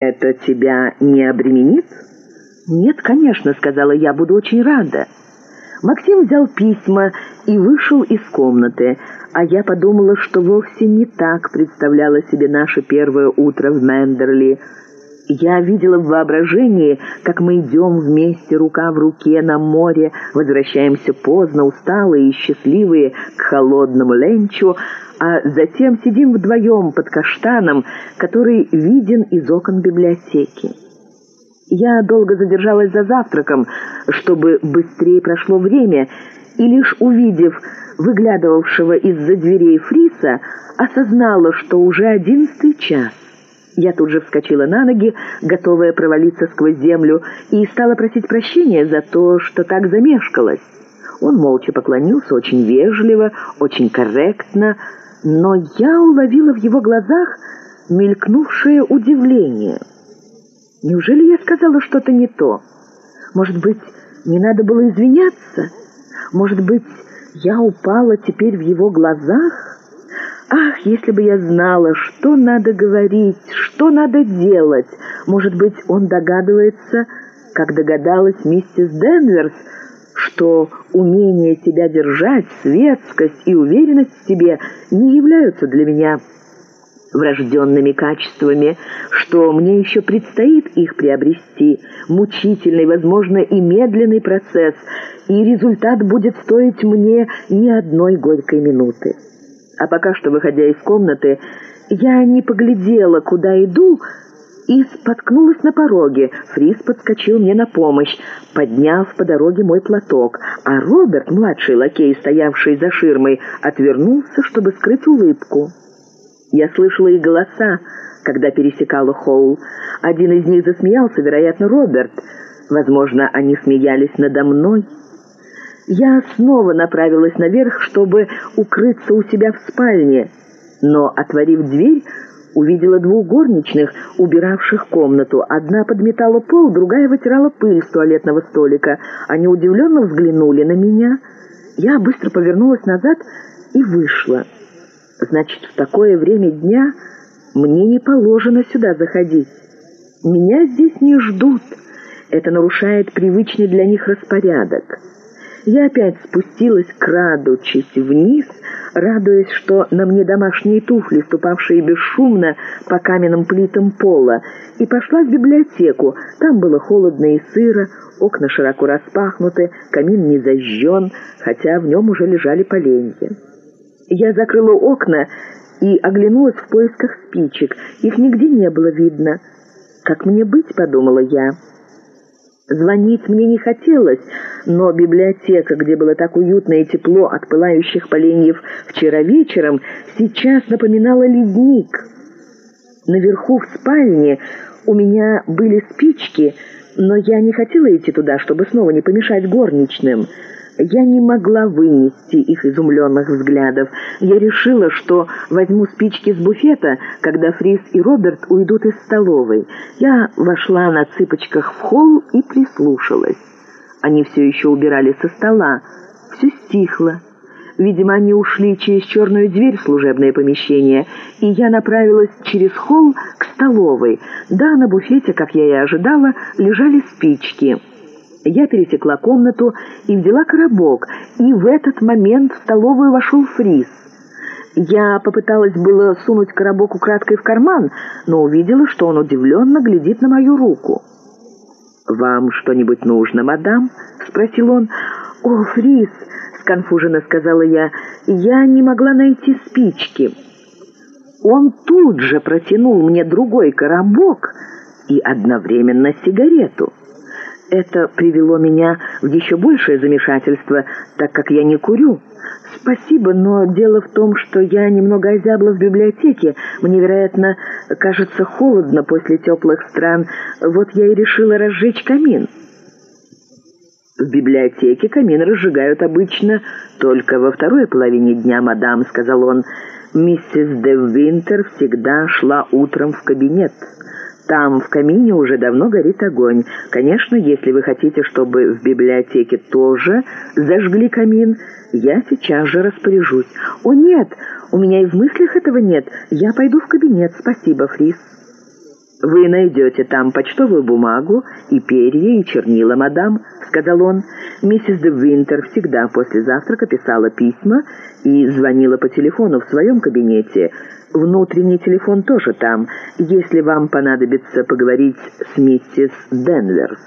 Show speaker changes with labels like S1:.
S1: «Это тебя не обременит?» «Нет, конечно», — сказала я, — «буду очень рада». Максим взял письма и вышел из комнаты, а я подумала, что вовсе не так представляла себе наше первое утро в Мендерли. Я видела в воображении, как мы идем вместе рука в руке на море, возвращаемся поздно, усталые и счастливые к холодному ленчу, а затем сидим вдвоем под каштаном, который виден из окон библиотеки. Я долго задержалась за завтраком, чтобы быстрее прошло время, и лишь увидев выглядывавшего из-за дверей Фриса, осознала, что уже одиннадцатый час. Я тут же вскочила на ноги, готовая провалиться сквозь землю, и стала просить прощения за то, что так замешкалась. Он молча поклонился, очень вежливо, очень корректно, но я уловила в его глазах мелькнувшее удивление. Неужели я сказала что-то не то? Может быть, не надо было извиняться? Может быть, я упала теперь в его глазах? Ах, если бы я знала, что надо говорить, что надо делать. Может быть, он догадывается, как догадалась миссис Денверс, что умение себя держать, светскость и уверенность в себе не являются для меня врожденными качествами, что мне еще предстоит их приобрести, мучительный, возможно, и медленный процесс, и результат будет стоить мне ни одной горькой минуты. А пока что, выходя из комнаты, я не поглядела, куда иду, и споткнулась на пороге. Фрис подскочил мне на помощь, подняв по дороге мой платок, а Роберт, младший лакей, стоявший за ширмой, отвернулся, чтобы скрыть улыбку. Я слышала их голоса, когда пересекала холл. Один из них засмеялся, вероятно, Роберт. Возможно, они смеялись надо мной. Я снова направилась наверх, чтобы укрыться у себя в спальне, но, отворив дверь, увидела двух горничных, убиравших комнату. Одна подметала пол, другая вытирала пыль с туалетного столика. Они удивленно взглянули на меня. Я быстро повернулась назад и вышла. Значит, в такое время дня мне не положено сюда заходить. Меня здесь не ждут. Это нарушает привычный для них распорядок. Я опять спустилась, крадучись вниз, радуясь, что на мне домашние туфли, ступавшие бесшумно по каменным плитам пола, и пошла в библиотеку. Там было холодно и сыро, окна широко распахнуты, камин не зажжен, хотя в нем уже лежали поленья. Я закрыла окна и оглянулась в поисках спичек. Их нигде не было видно. «Как мне быть?» — подумала я. Звонить мне не хотелось, но библиотека, где было так уютно и тепло от пылающих поленьев вчера вечером, сейчас напоминала ледник. Наверху в спальне у меня были спички, но я не хотела идти туда, чтобы снова не помешать горничным. Я не могла вынести их изумленных взглядов. Я решила, что возьму спички с буфета, когда Фрис и Роберт уйдут из столовой. Я вошла на цыпочках в холл и прислушалась. Они все еще убирали со стола. Все стихло. Видимо, они ушли через черную дверь в служебное помещение, и я направилась через холл к столовой. Да, на буфете, как я и ожидала, лежали спички. Я пересекла комнату и взяла коробок, и в этот момент в столовую вошел Фрис. Я попыталась было сунуть коробок украдкой в карман, но увидела, что он удивленно глядит на мою руку. «Вам что-нибудь нужно, мадам?» — спросил он. «О, Фрис!» — сконфуженно сказала я. «Я не могла найти спички». Он тут же протянул мне другой коробок и одновременно сигарету. Это привело меня в еще большее замешательство, так как я не курю. Спасибо, но дело в том, что я немного озябла в библиотеке. Мне, вероятно, кажется холодно после теплых стран. Вот я и решила разжечь камин. «В библиотеке камин разжигают обычно только во второй половине дня, мадам», — сказал он. «Миссис де Винтер всегда шла утром в кабинет». Там в камине уже давно горит огонь. Конечно, если вы хотите, чтобы в библиотеке тоже зажгли камин, я сейчас же распоряжусь. О нет, у меня и в мыслях этого нет. Я пойду в кабинет. Спасибо, Фрис. «Вы найдете там почтовую бумагу и перья, и чернила, мадам», — сказал он. Миссис де Винтер всегда после завтрака писала письма и звонила по телефону в своем кабинете — Внутренний телефон тоже там, если вам понадобится поговорить с миссис Денверс.